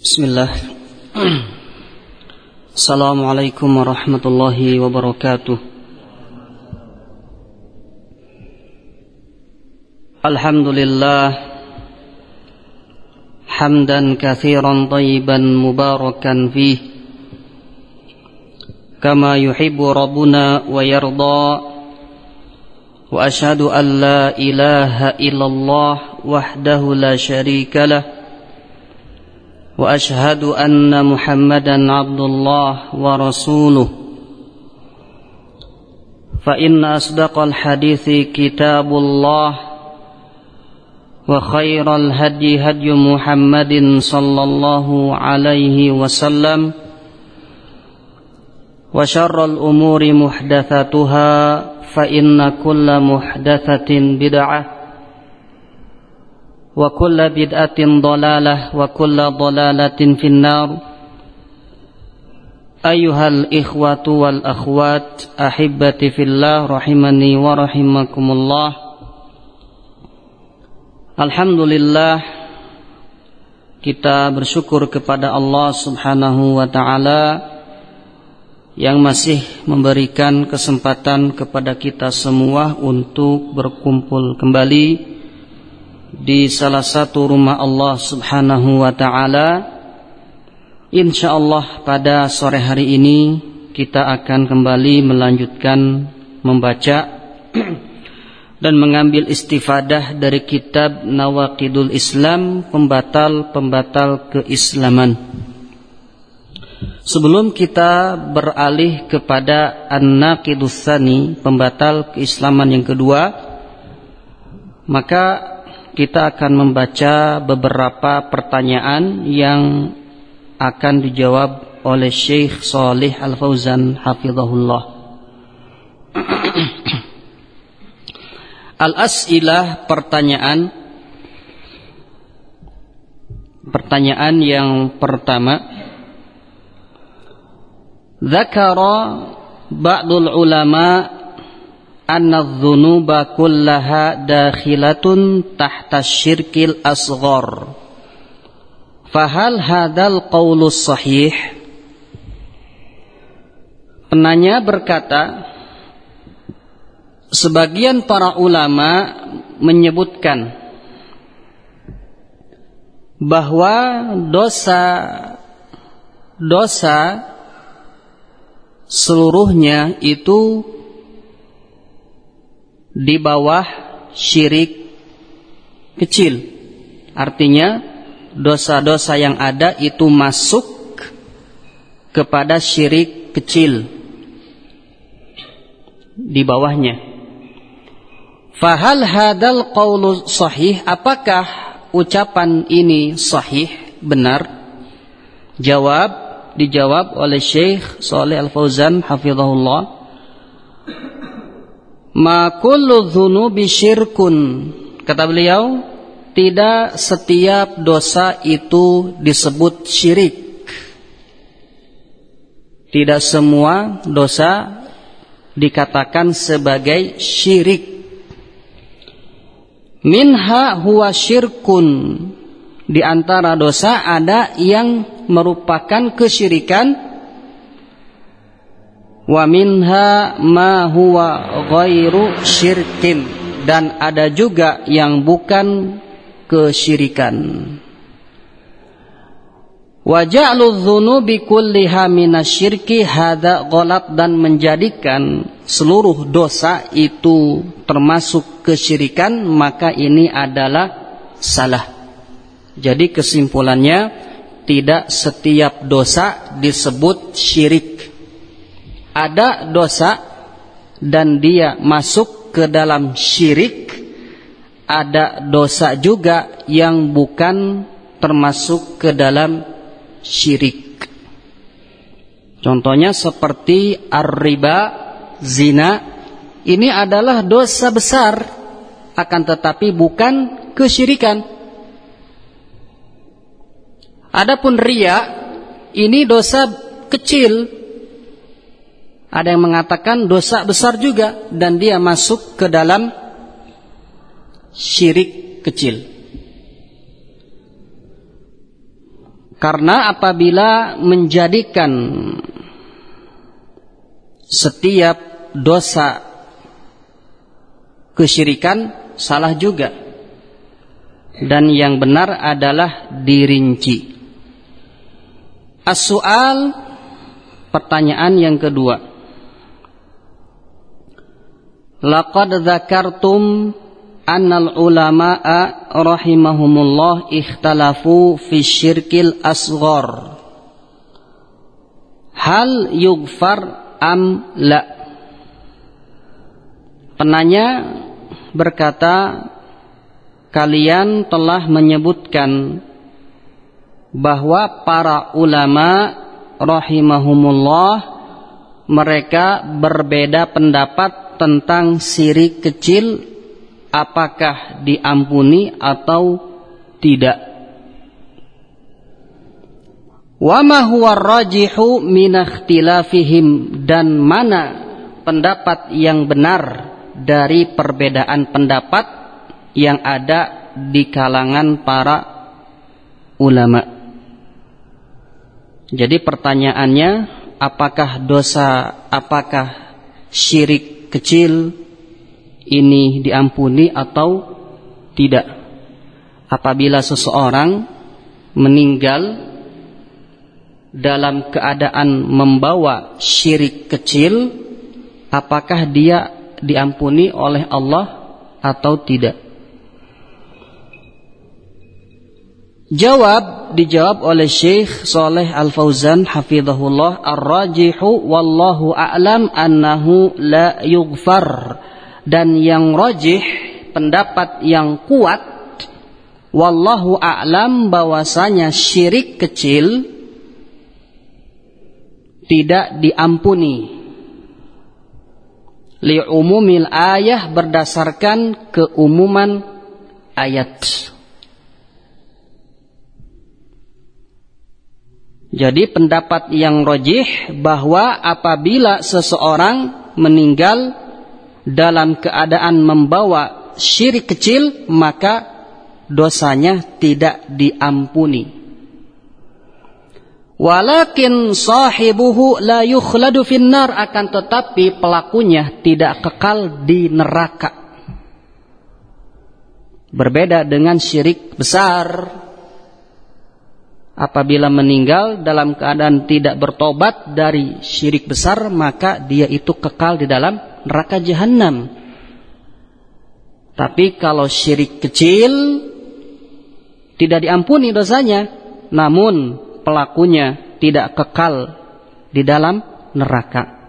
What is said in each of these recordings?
بسم الله السلام عليكم ورحمة الله وبركاته الحمد لله حمدا كثيرا طيبا مباركا فيه كما يحب ربنا ويرضى وأشهد أن لا إله إلا الله وحده لا شريك له وأشهد أن محمدا عبد الله ورسوله. فإن أصدق الحديث كتاب الله وخير الهدي هدي محمد صلى الله عليه وسلم وشر الأمور محدثاتها فإن كل محدثة بدعة وكل بدعة ضلالة وكل ضلالة في النار أيها الإخوة والأخوات أحبتي في الله رحمني ورحمكم الله Alhamdulillah kita bersyukur kepada Allah Subhanahu wa taala yang masih memberikan kesempatan kepada kita semua untuk berkumpul kembali di salah satu rumah Allah Subhanahu wa taala. Insyaallah pada sore hari ini kita akan kembali melanjutkan membaca dan mengambil istifadah dari kitab Nawaqidul Islam, pembatal-pembatal keislaman. Sebelum kita beralih kepada An-Naqidus pembatal keislaman yang kedua, maka kita akan membaca beberapa pertanyaan yang akan dijawab oleh Syekh Salih Al-Fauzan hafizahullah. Al-as'ilah pertanyaan Pertanyaan yang pertama Zakara ba'dul ulama anna dhunuba kullaha dakhilatun tahta syirkil asghar. Fahal hadal qawlus sahih? Penanya berkata, sebagian para ulama menyebutkan bahwa dosa dosa seluruhnya itu di bawah syirik kecil. Artinya dosa-dosa yang ada itu masuk kepada syirik kecil di bawahnya. Fahal hadal qawlu sahih apakah ucapan ini sahih benar? Jawab dijawab oleh Syekh Saleh Al-Fauzan hafizahullah Ma kullu. Kata beliau, tidak setiap dosa itu disebut syirik. Tidak semua dosa dikatakan sebagai syirik. Minha huwa syirkun. Di antara dosa ada yang merupakan kesyirikan wa minha ma huwa ghairu syirkin. Dan ada juga yang bukan kesyirikan. Wa ja'lu dzunubi kulliha minasyirki hadza ghalat dan menjadikan seluruh dosa itu termasuk kesyirikan maka ini adalah salah. Jadi kesimpulannya tidak setiap dosa disebut syirik ada dosa dan dia masuk ke dalam syirik ada dosa juga yang bukan termasuk ke dalam syirik. Contohnya seperti ar-riba zina ini adalah dosa besar akan tetapi bukan kesyirikan. Adapun ria ini dosa kecil ada yang mengatakan dosa besar juga dan dia masuk ke dalam syirik kecil. Karena apabila menjadikan setiap dosa kesyirikan salah juga. Dan yang benar adalah dirinci. As-soal pertanyaan yang kedua. Laqad dzakartum annal ulama'a rahimahumullah ikhtalafu fi syirkil asghar. Hal yughfar am la? Penanya berkata kalian telah menyebutkan bahwa para ulama rahimahumullah mereka berbeda pendapat tentang sirik kecil apakah diampuni atau tidak. Wa ma huwa rajihu min ikhtilafihim dan mana pendapat yang benar dari perbedaan pendapat yang ada di kalangan para ulama. Jadi pertanyaannya apakah dosa apakah syirik kecil ini diampuni atau tidak. Apabila seseorang meninggal dalam keadaan membawa syirik kecil, apakah dia diampuni oleh Allah atau tidak? Jawab dijawab oleh Syekh Saleh Al Fauzan hafizahullah ar-rajihu wallahu a'lam annahu la yughfar. Dan yang rojih pendapat yang kuat wallahu a'lam bahwasanya syirik kecil tidak diampuni. Li umumil ayah berdasarkan keumuman ayat Jadi pendapat yang rojih bahwa apabila seseorang meninggal dalam keadaan membawa syirik kecil maka dosanya tidak diampuni. Walakin sahibuhu la yukhladu finnar akan tetapi pelakunya tidak kekal di neraka. Berbeda dengan syirik besar. Apabila meninggal dalam keadaan tidak bertobat dari syirik besar maka dia itu kekal di dalam neraka jahanam. Tapi kalau syirik kecil tidak diampuni dosanya, namun pelakunya tidak kekal di dalam neraka.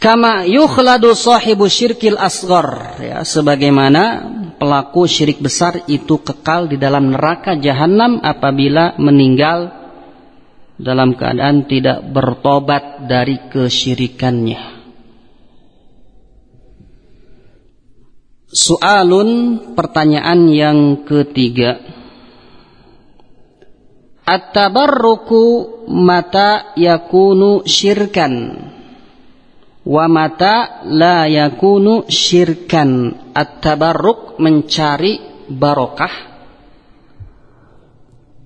Kama yukhladu sahibu syirkil asghar ya sebagaimana pelaku syirik besar itu kekal di dalam neraka jahanam apabila meninggal dalam keadaan tidak bertobat dari kesyirikannya. Soalun pertanyaan yang ketiga. At-tabarruku mata yakunu syirkan wa mata la yakunu syirkan. At-tabarruk mencari barokah.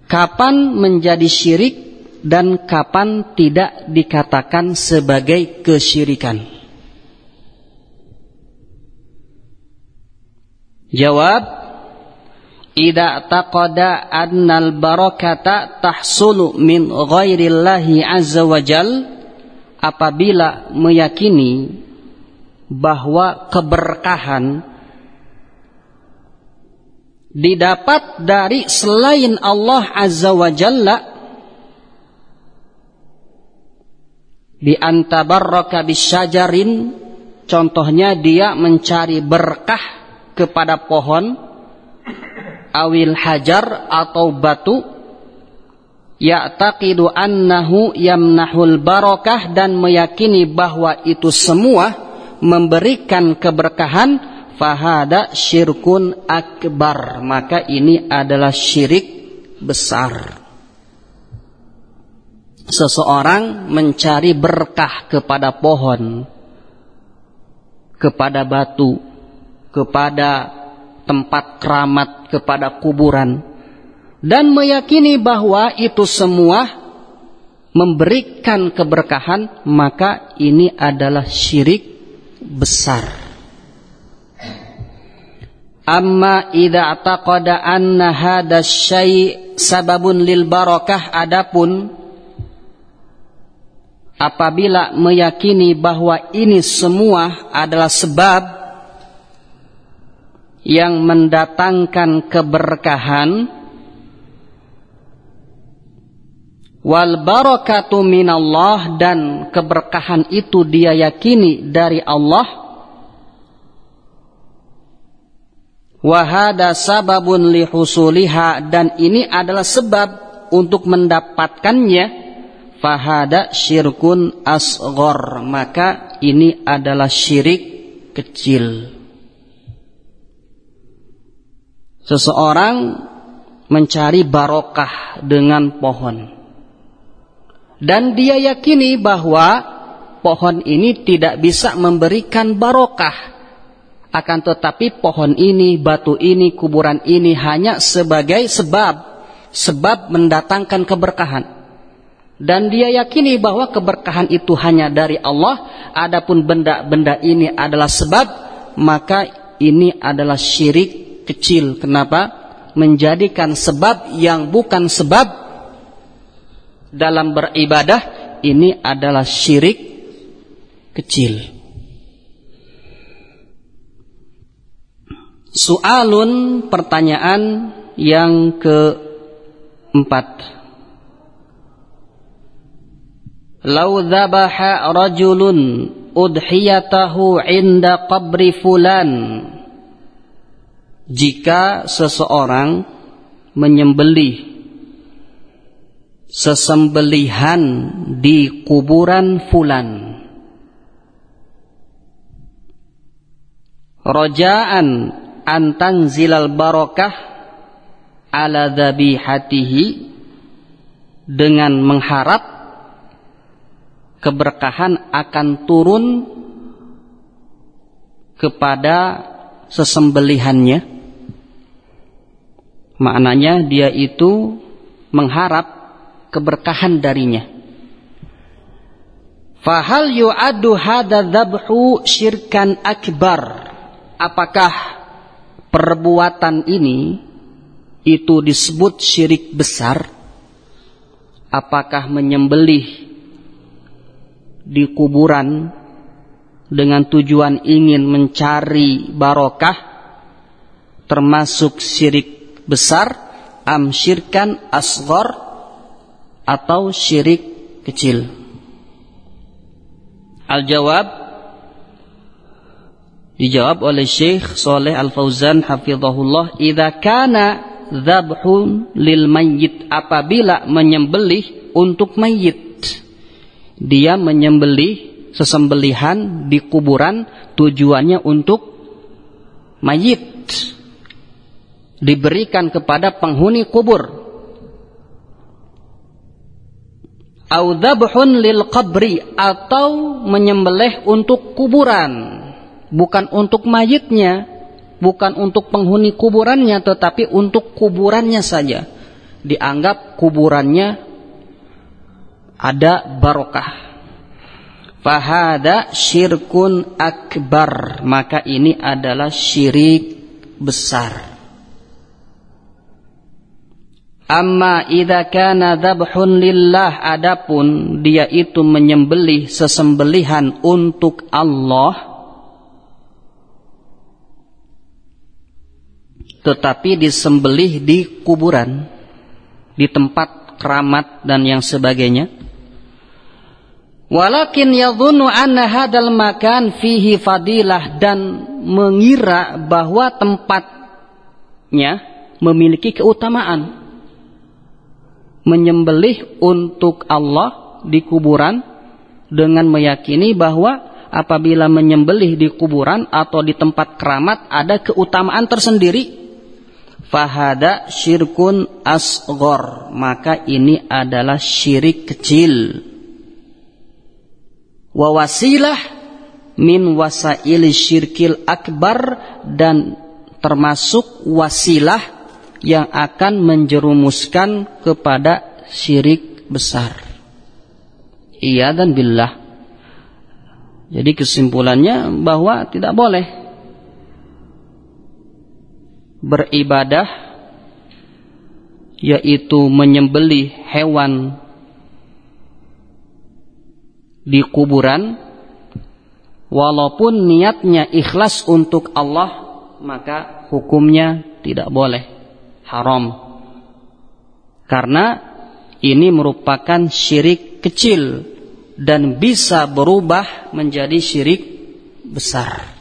Kapan menjadi syirik dan kapan tidak dikatakan sebagai kesyirikan? Jawab Ida taqada annal barakata tahsulu min ghairillahi azza wa jal apabila meyakini bahwa keberkahan didapat dari selain Allah azza wa jalla Di antabarraka bisyajarin contohnya dia mencari berkah kepada pohon awil hajar atau batu ya'taqidu annahu yamnahul barakah dan meyakini bahwa itu semua memberikan keberkahan fahada syirkun akbar. Maka ini adalah syirik besar. Seseorang mencari berkah kepada pohon, kepada batu, kepada tempat keramat, kepada kuburan, dan meyakini bahwa itu semua memberikan keberkahan maka ini adalah syirik besar amma idza taqada anna hadha syai' sababun lil barakah adapun apabila meyakini bahwa ini semua adalah sebab yang mendatangkan keberkahan wal barakatu minallah dan keberkahan itu dia yakini dari Allah wahada sababun lihusuliha dan ini adalah sebab untuk mendapatkannya. Fahada syirkun asghar. Maka ini adalah syirik kecil. Seseorang mencari barokah dengan pohon. Dan dia yakini bahwa pohon ini tidak bisa memberikan barokah akan tetapi pohon ini, batu ini, kuburan ini hanya sebagai sebab sebab mendatangkan keberkahan. Dan dia yakini bahwa keberkahan itu hanya dari Allah, adapun benda-benda ini adalah sebab, maka ini adalah syirik kecil. Kenapa? Menjadikan sebab yang bukan sebab dalam beribadah ini adalah syirik kecil. Soalun pertanyaan yang keempat. Lau dhabaha rajulun udhiyatahu inda qabri fulan Jika seseorang menyembelih sesembelihan di kuburan fulan rojaan antan zilal barokah ala dhabihatihi dengan mengharap keberkahan akan turun kepada sesembelihannya maknanya dia itu mengharap keberkahan darinya. Fahal yu'addu hadha dhabhu syirkan akbar? Apakah perbuatan ini itu disebut syirik besar? Apakah menyembelih di kuburan dengan tujuan ingin mencari barokah termasuk syirik besar am syirkan asghar atau syirik kecil? Al-jawab dijawab oleh Syekh Saleh Al-Fauzan hafizahullah, "Idza kana dzabhun lil mayyit apabila menyembelih untuk mayit." Dia menyembelih sesembelihan di kuburan tujuannya untuk mayit diberikan kepada penghuni kubur au lil qabri atau menyembelih untuk kuburan bukan untuk mayitnya bukan untuk penghuni kuburannya tetapi untuk kuburannya saja. Dianggap kuburannya ada barokah. Fahada syirkun akbar. Maka ini adalah syirik besar. Amma idza kana dzabhun lillah adapun dia itu menyembelih sesembelihan untuk Allah tetapi disembelih di kuburan di tempat keramat dan yang sebagainya. Walakin yadhunnu anna hadal makan fihi fadilah dan mengira bahwa tempatnya memiliki keutamaan. Menyembelih untuk Allah di kuburan dengan meyakini bahwa apabila menyembelih di kuburan atau di tempat keramat ada keutamaan tersendiri fahada syirkun asgor maka ini adalah syirik kecil wawasilah min wasail syirkil akbar dan termasuk wasilah yang akan menjerumuskan kepada syirik besar. Iya dan billah. Jadi kesimpulannya bahwa tidak boleh beribadah yaitu menyembelih hewan di kuburan walaupun niatnya ikhlas untuk Allah maka hukumnya tidak boleh haram karena ini merupakan syirik kecil dan bisa berubah menjadi syirik besar.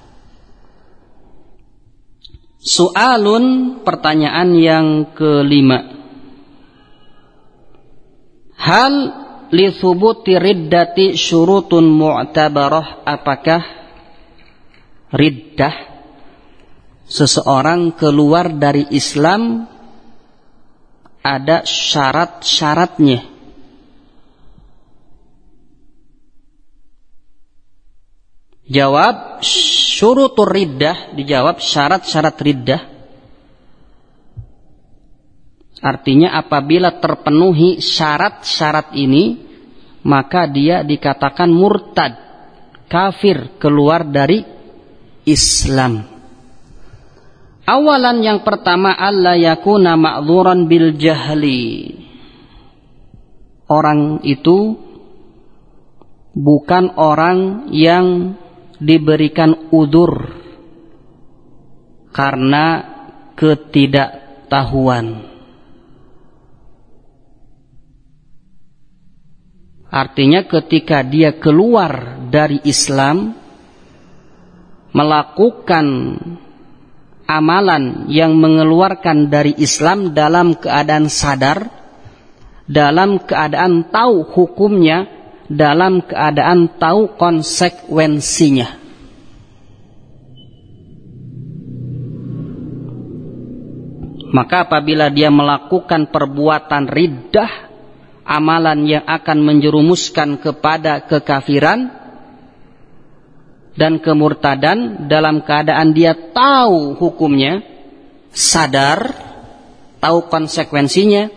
Soalun pertanyaan yang kelima. Hal li thubuti riddati syurutun mu'tabarah apakah riddah seseorang keluar dari Islam ada syarat-syaratnya Jawab syurutur riddah dijawab syarat-syarat riddah. Artinya apabila terpenuhi syarat-syarat ini maka dia dikatakan murtad, kafir, keluar dari Islam. Awalan yang pertama Allah yakuna ma'dzuran bil jahli. Orang itu bukan orang yang diberikan udur karena ketidaktahuan. Artinya ketika dia keluar dari Islam melakukan amalan yang mengeluarkan dari Islam dalam keadaan sadar, dalam keadaan tahu hukumnya, dalam keadaan tahu konsekuensinya. Maka apabila dia melakukan perbuatan riddah, amalan yang akan menjerumuskan kepada kekafiran dan kemurtadan dalam keadaan dia tahu hukumnya, sadar, tahu konsekuensinya,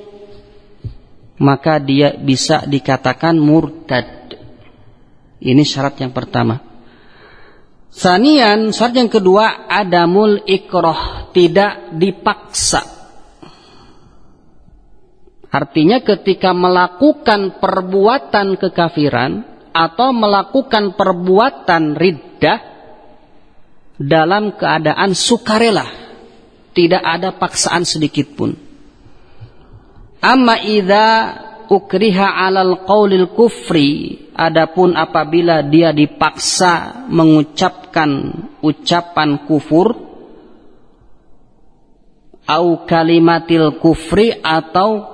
maka dia bisa dikatakan murtad. Ini syarat yang pertama. Sanian, syarat yang kedua, adamul ikroh, tidak dipaksa. Artinya ketika melakukan perbuatan kekafiran atau melakukan perbuatan riddah dalam keadaan sukarela, tidak ada paksaan sedikit pun. Amma idza ukriha alal qaulil kufri. Adapun apabila dia dipaksa mengucapkan ucapan kufur au kalimatil kufri atau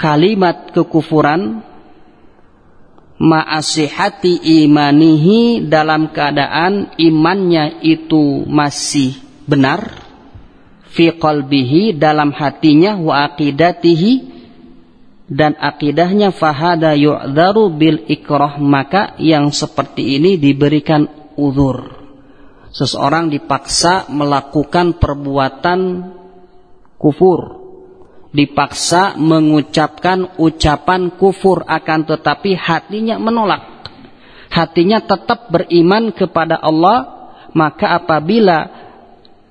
kalimat kekufuran ma'asihati imanihi dalam keadaan imannya itu masih benar fi qalbihi dalam hatinya wa aqidatihi dan akidahnya fahada yu'dharu bil ikrah maka yang seperti ini diberikan uzur. Seseorang dipaksa melakukan perbuatan kufur. Dipaksa mengucapkan ucapan kufur akan tetapi hatinya menolak. Hatinya tetap beriman kepada Allah maka apabila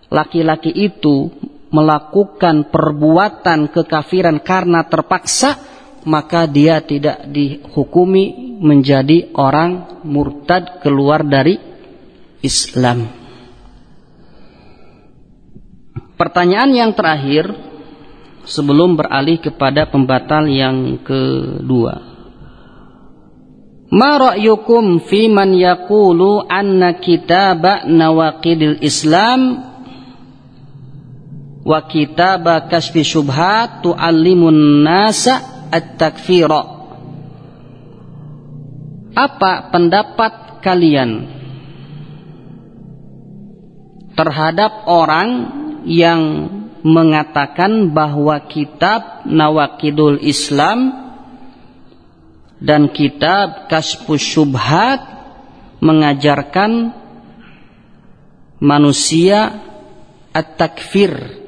laki-laki itu melakukan perbuatan kekafiran karena terpaksa maka dia tidak dihukumi menjadi orang murtad keluar dari Islam. Pertanyaan yang terakhir sebelum beralih kepada pembatal yang kedua. Ma ra'yukum fi man yaqulu anna kitaba nawaqidil Islam wa kitaba kasfi syubhat tu'allimun nasa at-takfira. Apa pendapat kalian terhadap orang yang mengatakan bahwa kitab Nawakidul Islam dan kitab Kasfus Syubhat mengajarkan manusia at-takfir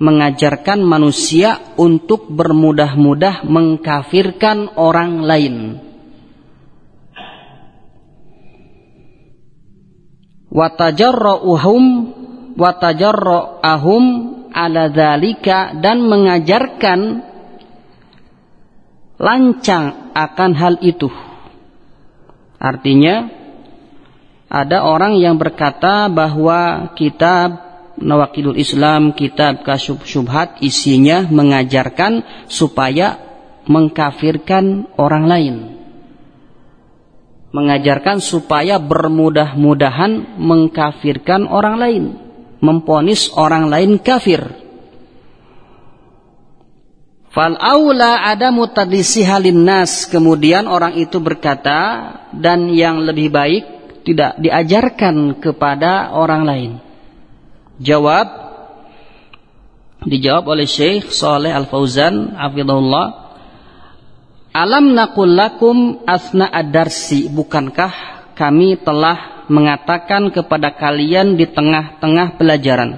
mengajarkan manusia untuk bermudah-mudah mengkafirkan orang lain. Watajarra'uhum watajarra'ahum ala dzalika dan mengajarkan lancang akan hal itu. Artinya ada orang yang berkata bahwa kitab Nawakidul Islam, kitab Kasyub Syubhat isinya mengajarkan supaya mengkafirkan orang lain. Mengajarkan supaya bermudah-mudahan mengkafirkan orang lain, memponis orang lain kafir. Fal aula ada mutadisi halin nas. Kemudian orang itu berkata dan yang lebih baik tidak diajarkan kepada orang lain. Jawab. Dijawab oleh Syekh Saleh Al Fauzan hafizahullah. Alam naqul lakum asna ad-darsi bukankah kami telah mengatakan kepada kalian di tengah-tengah pelajaran?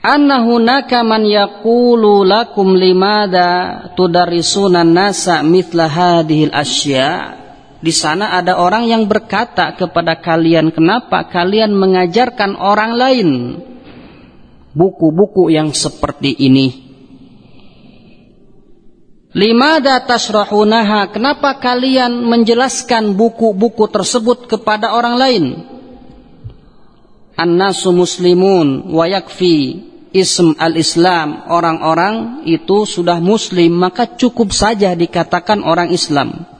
Anna hunaka man yaqulu lakum limada tudarrisuna nasa mithla hadhil asya di sana ada orang yang berkata kepada kalian, "Kenapa kalian mengajarkan orang lain buku-buku yang seperti ini?" Limada tasrahunaha? Kenapa kalian menjelaskan buku-buku tersebut kepada orang lain? An-nasu muslimun wa yakfi ism al-islam. Orang-orang itu sudah muslim, maka cukup saja dikatakan orang Islam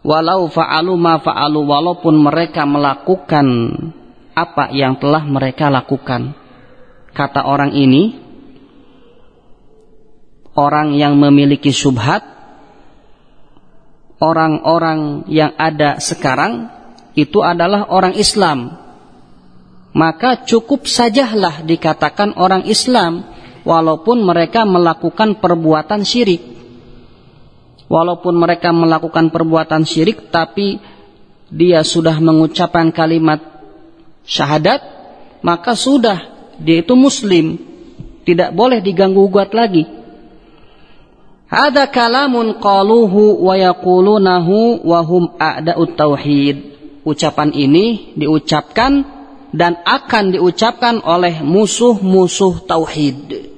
walau fa'alu ma fa'alu walaupun mereka melakukan apa yang telah mereka lakukan. Kata orang ini orang yang memiliki subhat orang-orang yang ada sekarang itu adalah orang Islam. Maka cukup sajalah dikatakan orang Islam walaupun mereka melakukan perbuatan syirik walaupun mereka melakukan perbuatan syirik tapi dia sudah mengucapkan kalimat syahadat maka sudah dia itu muslim. Tidak boleh diganggu gugat lagi. Ada kalamun qaluhu wa yaqulunahu wa hum a'da'ut tauhid. Ucapan ini diucapkan dan akan diucapkan oleh musuh-musuh tauhid.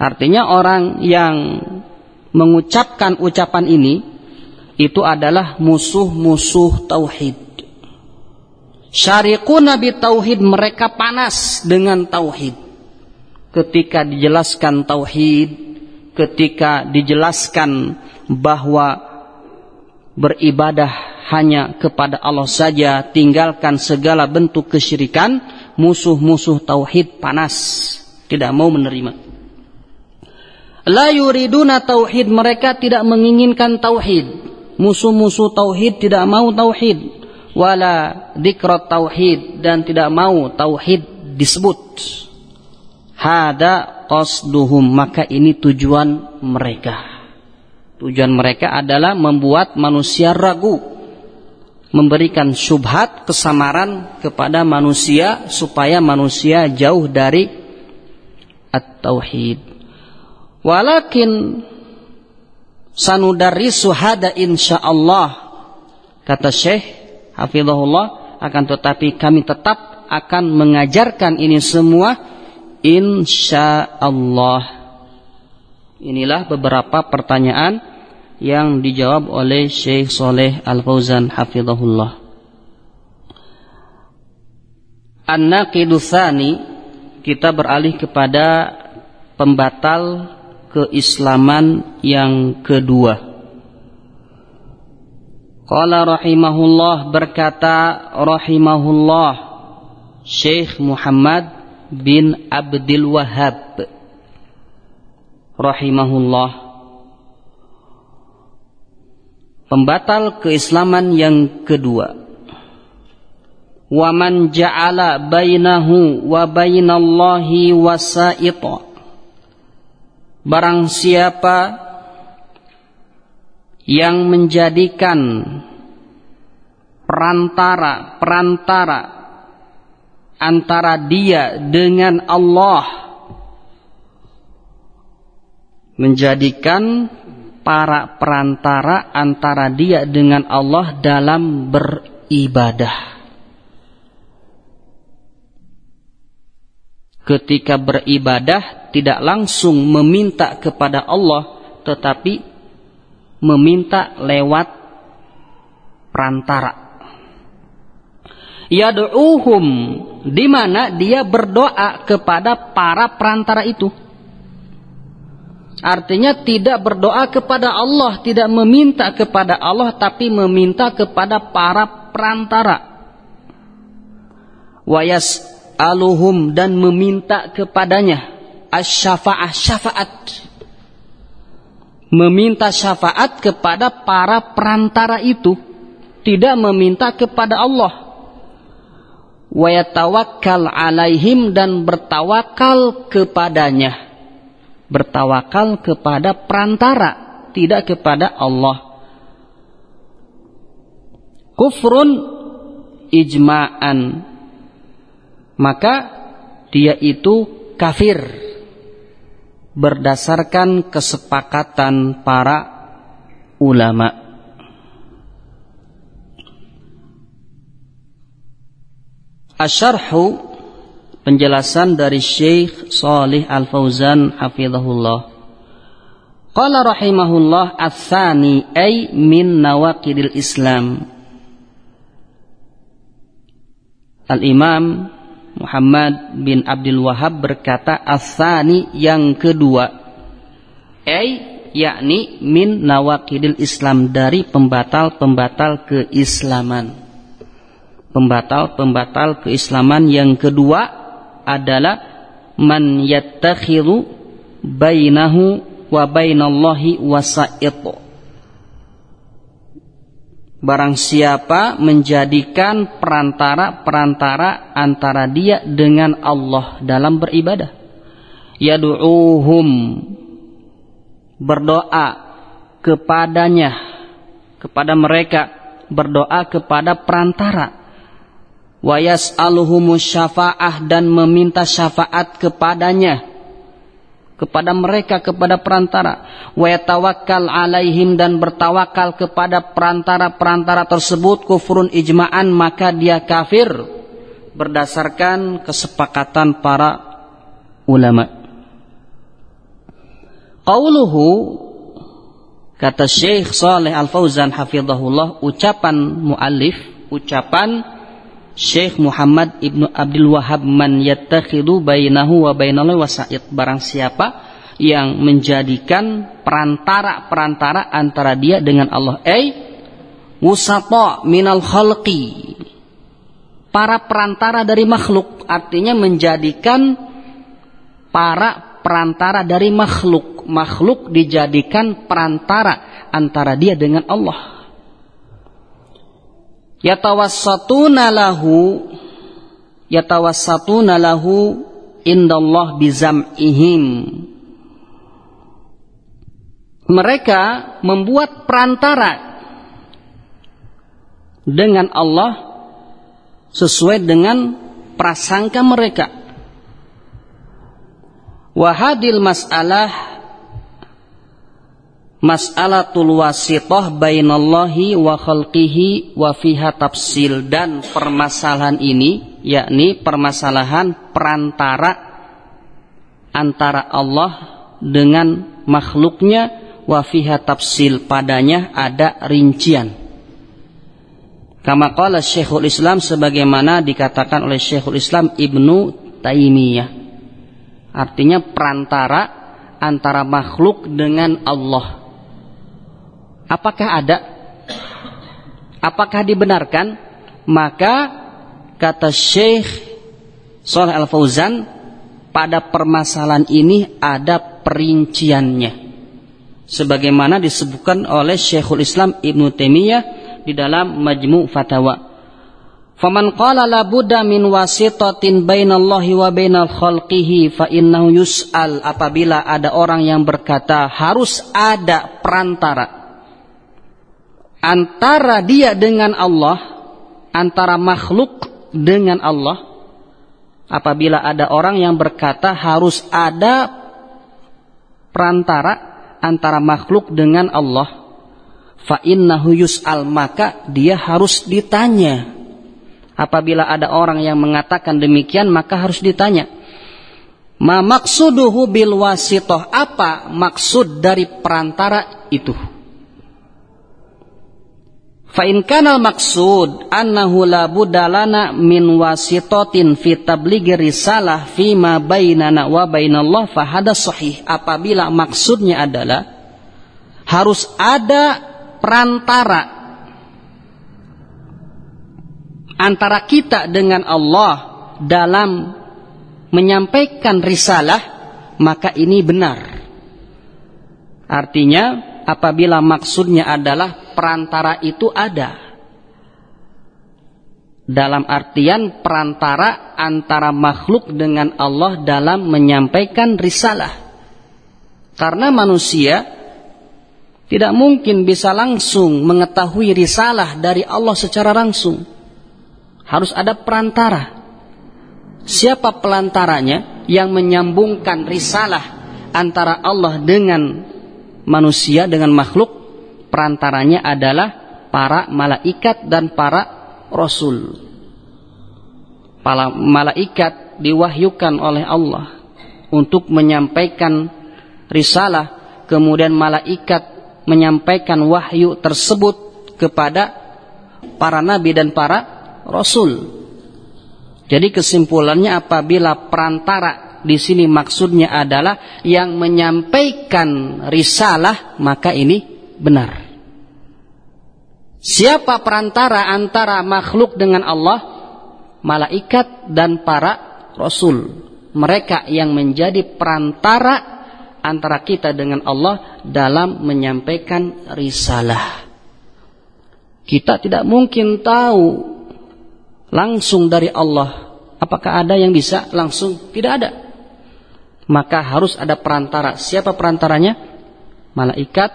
Artinya orang yang mengucapkan ucapan ini itu adalah musuh-musuh tauhid. Syariku Nabi tauhid mereka panas dengan tauhid. Ketika dijelaskan tauhid, ketika dijelaskan bahwa beribadah hanya kepada Allah saja, tinggalkan segala bentuk kesyirikan, musuh-musuh tauhid panas, tidak mau menerima. La yuriduna tauhid, mereka tidak menginginkan tauhid. Musuh-musuh tauhid tidak mau tauhid. Wala dikrat tauhid dan tidak mau tauhid disebut. Hada qasduhum, maka ini tujuan mereka. Tujuan mereka adalah membuat manusia ragu. Memberikan syubhat, kesamaran kepada manusia supaya manusia jauh dari at-tauhid. Walakin sanudarisu hada insyaallah kata Syekh hafizahullah akan tetapi kami tetap akan mengajarkan ini semua insyaallah inilah beberapa pertanyaan yang dijawab oleh Syekh Soleh Al-Fauzan hafizahullah. An-naqidu kita beralih kepada pembatal keislaman yang kedua. Qala rahimahullah berkata rahimahullah Syekh Muhammad bin Abdul Wahab rahimahullah. Pembatal keislaman yang kedua. Wa man ja'ala bainahu wa bainallahi wasa'ita barang siapa yang menjadikan perantara perantara antara dia dengan Allah menjadikan para perantara antara dia dengan Allah dalam beribadah. Ketika beribadah tidak langsung meminta kepada Allah tetapi meminta lewat perantara. Yad'uhum di mana dia berdoa kepada para perantara itu Artinya tidak berdoa kepada Allah, tidak meminta kepada Allah tapi meminta kepada para perantara. Wayas aluhum dan meminta kepadanya asyafaah syafaat. Meminta syafaat kepada para perantara itu, tidak meminta kepada Allah. Wayatawakkal alaihim dan bertawakal kepadanya bertawakal kepada perantara, tidak kepada Allah. Kufrun ijma'an. Maka dia itu kafir berdasarkan kesepakatan para ulama. Asyarhu penjelasan dari Syekh Salih Al-Fauzan hafizahullah. Qala rahimahullah ats-tsani ay min nawaqidil Islam. Al-Imam Muhammad bin Abdul Wahab berkata ats-tsani yang kedua ay yakni min nawaqidil Islam dari pembatal-pembatal keislaman. Pembatal-pembatal keislaman yang kedua adalah man yattakhiru bainahu wa bainallahi wasa'it. Barang siapa menjadikan perantara-perantara antara dia dengan Allah dalam beribadah. Yadu'uhum berdoa kepadanya kepada mereka berdoa kepada perantara wa yas'aluhumus syafa'ah dan meminta syafaat kepadanya kepada mereka kepada perantara. Wa yatawakkal alaihim dan bertawakal kepada perantara-perantara tersebut kufrun ijma'an maka dia kafir berdasarkan kesepakatan para ulama. Qauluhu kata Syekh Saleh Al-Fauzan hafizahullah ucapan muallif ucapan Syekh Muhammad Ibnu Abdul Wahab man yattakhidu bainahu wa bainallahi wasa'id. Barang siapa yang menjadikan perantara-perantara antara dia dengan Allah. Ay wusata minal khalqi. Para perantara dari makhluk. Artinya menjadikan para perantara dari makhluk. Makhluk dijadikan perantara antara dia dengan Allah yatawassatuna lahu yatawassatuna lahu indallah bizam'ihim. Mereka membuat perantara dengan Allah sesuai dengan prasangka mereka. Wahadil mas'alah mas'alatul wasitoh bainallahi wa khalqihi wa fiha tafsil. Dan permasalahan ini yakni permasalahan perantara antara Allah dengan makhluknya wa fiha tafsil padanya ada rincian. Kama qala Syekhul Islam sebagaimana dikatakan oleh Syekhul Islam Ibnu Taimiyah. Artinya perantara antara makhluk dengan Allah Apakah ada? Apakah dibenarkan? Maka kata Syekh Saleh Al-Fauzan pada permasalahan ini ada perinciannya. Sebagaimana disebutkan oleh Syekhul Islam Ibn Taimiyah di dalam Majmu' Fatawa. Faman qala la budda min wasitatin bainallahi wa bainal khalqihi fa innahu yus'al apabila ada orang yang berkata harus ada perantara antara dia dengan Allah, antara makhluk dengan Allah, apabila ada orang yang berkata harus ada perantara antara makhluk dengan Allah fa innahu yus'al maka dia harus ditanya. Apabila ada orang yang mengatakan demikian maka harus ditanya. Ma maksuduhu bil wasitoh? Apa maksud dari perantara itu Fa in kana maksud annahu la budalana min wasitatin fi tablighi risalah fi ma bainana wa bainallah fa hada sahih. Apabila maksudnya adalah harus ada perantara antara kita dengan Allah dalam menyampaikan risalah, maka ini benar. Artinya apabila maksudnya adalah perantara itu ada. Dalam artian perantara antara makhluk dengan Allah dalam menyampaikan risalah. Karena manusia tidak mungkin bisa langsung mengetahui risalah dari Allah secara langsung. Harus ada perantara. Siapa pelantaranya yang menyambungkan risalah antara Allah dengan manusia dengan makhluk perantaranya adalah para malaikat dan para rasul. Para malaikat diwahyukan oleh Allah untuk menyampaikan risalah, kemudian malaikat menyampaikan wahyu tersebut kepada para nabi dan para rasul. Jadi kesimpulannya apabila perantara di sini maksudnya adalah yang menyampaikan risalah maka ini benar. Siapa perantara antara makhluk dengan Allah? Malaikat dan para rasul. Mereka yang menjadi perantara antara kita dengan Allah dalam menyampaikan risalah. Kita tidak mungkin tahu langsung dari Allah. Apakah ada yang bisa langsung? Tidak ada maka harus ada perantara. Siapa perantaranya? Malaikat,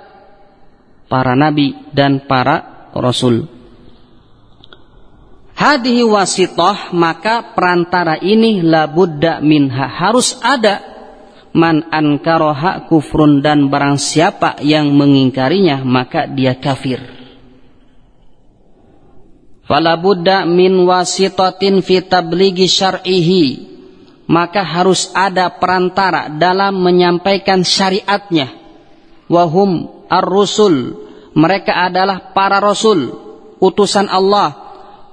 para nabi dan para rasul. Hadihi wasitoh maka perantara ini labudda minha harus ada man ankaroha kufrun dan barang siapa yang mengingkarinya maka dia kafir. Fala budda min wasitatin fi tabligi syar'ihi maka harus ada perantara dalam menyampaikan syariatnya. Wahum ar-rusul, mereka adalah para rasul, utusan Allah.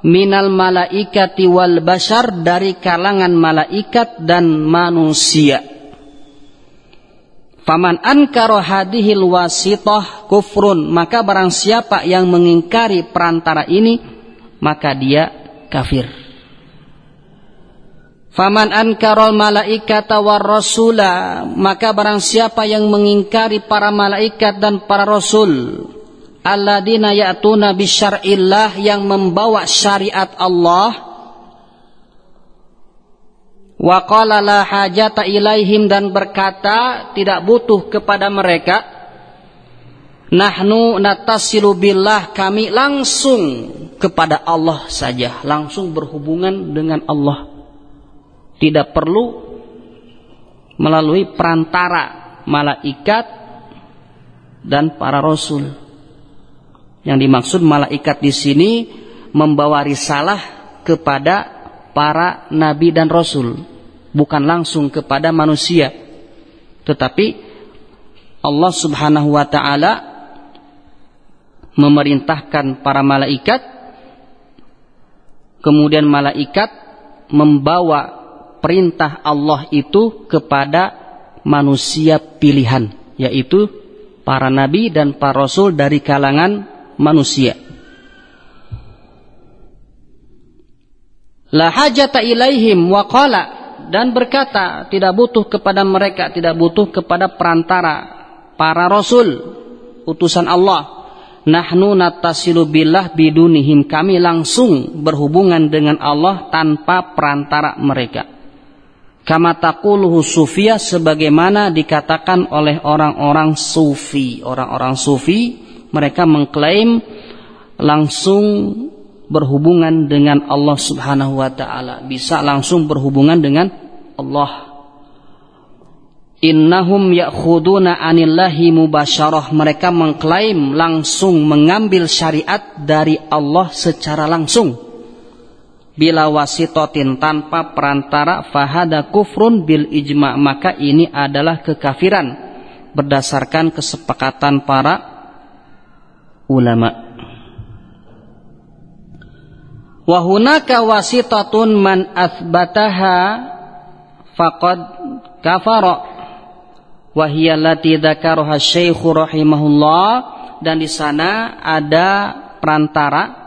Minal malaikati wal bashar dari kalangan malaikat dan manusia. Faman ankara hadihil wasitoh kufrun, maka barang siapa yang mengingkari perantara ini, maka dia kafir. Faman ankarol malaikata war rasula maka barang siapa yang mengingkari para malaikat dan para rasul alladzina ya'tuna bisyar'illah yang membawa syariat Allah wa qala la hajata dan berkata tidak butuh kepada mereka nahnu natasilu billah kami langsung kepada Allah saja langsung berhubungan dengan Allah tidak perlu melalui perantara malaikat dan para rasul. Yang dimaksud malaikat di sini membawa risalah kepada para nabi dan rasul, bukan langsung kepada manusia. Tetapi Allah Subhanahu wa taala memerintahkan para malaikat kemudian malaikat membawa perintah Allah itu kepada manusia pilihan, yaitu para nabi dan para rasul dari kalangan manusia. La hajata ilaihim wa qala dan berkata tidak butuh kepada mereka, tidak butuh kepada perantara para rasul utusan Allah. Nahnu natasilu billah bidunihim kami langsung berhubungan dengan Allah tanpa perantara mereka kama taquluhu sufia sebagaimana dikatakan oleh orang-orang sufi orang-orang sufi mereka mengklaim langsung berhubungan dengan Allah Subhanahu wa taala, bisa langsung berhubungan dengan Allah. Innahum ya'khuduna anillahi mubasyarah. Mereka mengklaim langsung mengambil syariat dari Allah secara langsung. Bila wasitotin tanpa perantara fahada kufrun bil ijma. Maka ini adalah kekafiran. Berdasarkan kesepakatan para ulama. Wahunaka wasitatun man athbataha faqad kafara wahiyallati dzakaraha syekh rahimahullah dan di sana ada perantara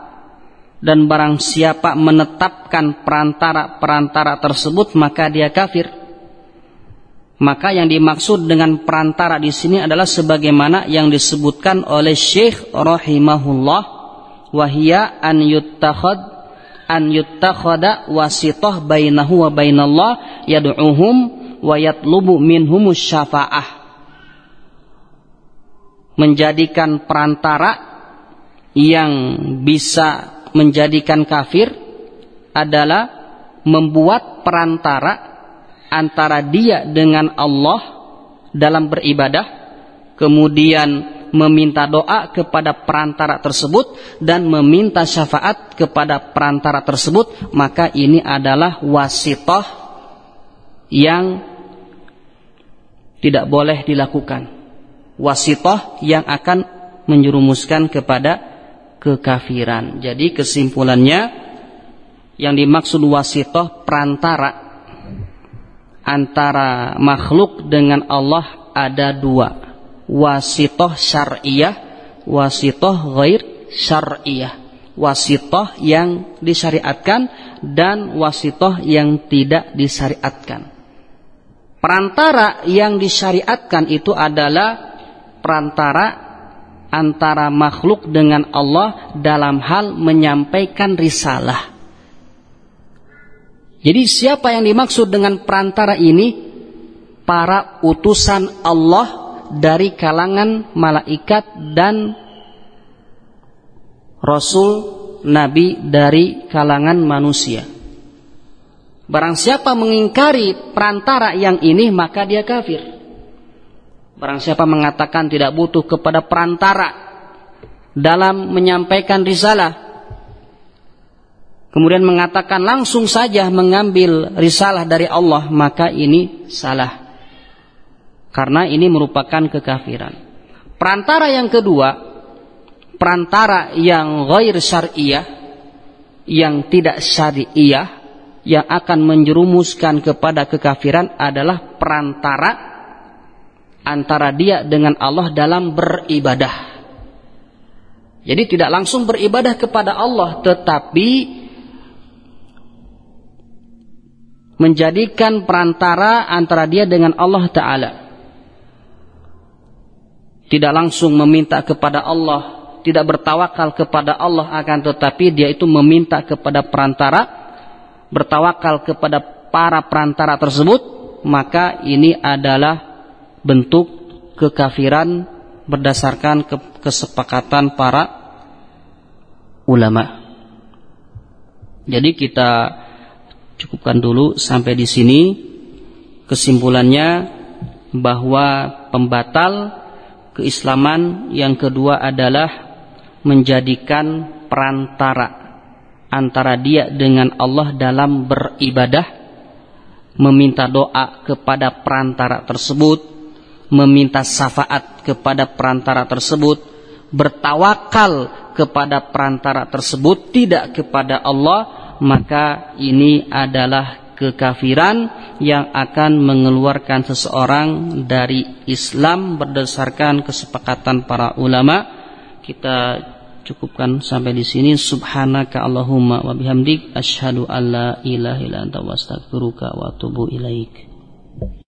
dan barang siapa menetapkan perantara-perantara tersebut maka dia kafir. Maka yang dimaksud dengan perantara di sini adalah sebagaimana yang disebutkan oleh Syekh rahimahullah wahia an yuttakhad an yuttakhada wasitoh bainahu wa bainallah yad'uhum wa yatlubu minhumus syafa'ah. Menjadikan perantara yang bisa menjadikan kafir adalah membuat perantara antara dia dengan Allah dalam beribadah kemudian meminta doa kepada perantara tersebut dan meminta syafaat kepada perantara tersebut maka ini adalah wasitoh yang tidak boleh dilakukan. Wasitoh yang akan menjerumuskan kepada kekafiran jadi kesimpulannya yang dimaksud wasitoh perantara antara makhluk dengan Allah ada dua wasitoh syariah, wasitoh ghair syariah. Wasitoh yang disyariatkan dan wasitoh yang tidak disyariatkan. Perantara yang disyariatkan itu adalah perantara antara makhluk dengan Allah dalam hal menyampaikan risalah. Jadi siapa yang dimaksud dengan perantara ini? Para utusan Allah dari kalangan malaikat dan rasul nabi dari kalangan manusia. Barang siapa mengingkari perantara yang ini maka dia kafir. Barang siapa mengatakan tidak butuh kepada perantara dalam menyampaikan risalah kemudian mengatakan langsung saja mengambil risalah dari Allah maka ini salah karena ini merupakan kekafiran. Perantara yang kedua, perantara yang ghair syariah, yang tidak syariah, yang akan menjerumuskan kepada kekafiran adalah perantara antara dia dengan Allah dalam beribadah. Jadi tidak langsung beribadah kepada Allah, tetapi menjadikan perantara antara dia dengan Allah Ta'ala tidak langsung meminta kepada Allah, tidak bertawakal kepada Allah akan tetapi dia itu meminta kepada perantara, bertawakal kepada para perantara tersebut, maka ini adalah bentuk kekafiran berdasarkan kesepakatan para ulama. Jadi kita cukupkan dulu sampai di sini. Kesimpulannya bahwa pembatal keislaman yang kedua adalah menjadikan perantara antara dia dengan Allah dalam beribadah meminta doa kepada perantara tersebut meminta syafaat kepada perantara tersebut bertawakal kepada perantara tersebut tidak kepada Allah maka ini adalah kekafiran yang akan mengeluarkan seseorang dari Islam berdasarkan kesepakatan para ulama. Kita cukupkan sampai di sini. Subhanaka Allahumma wa bihamdik asyhadu alla ilaha illa anta wa atubu ilaik.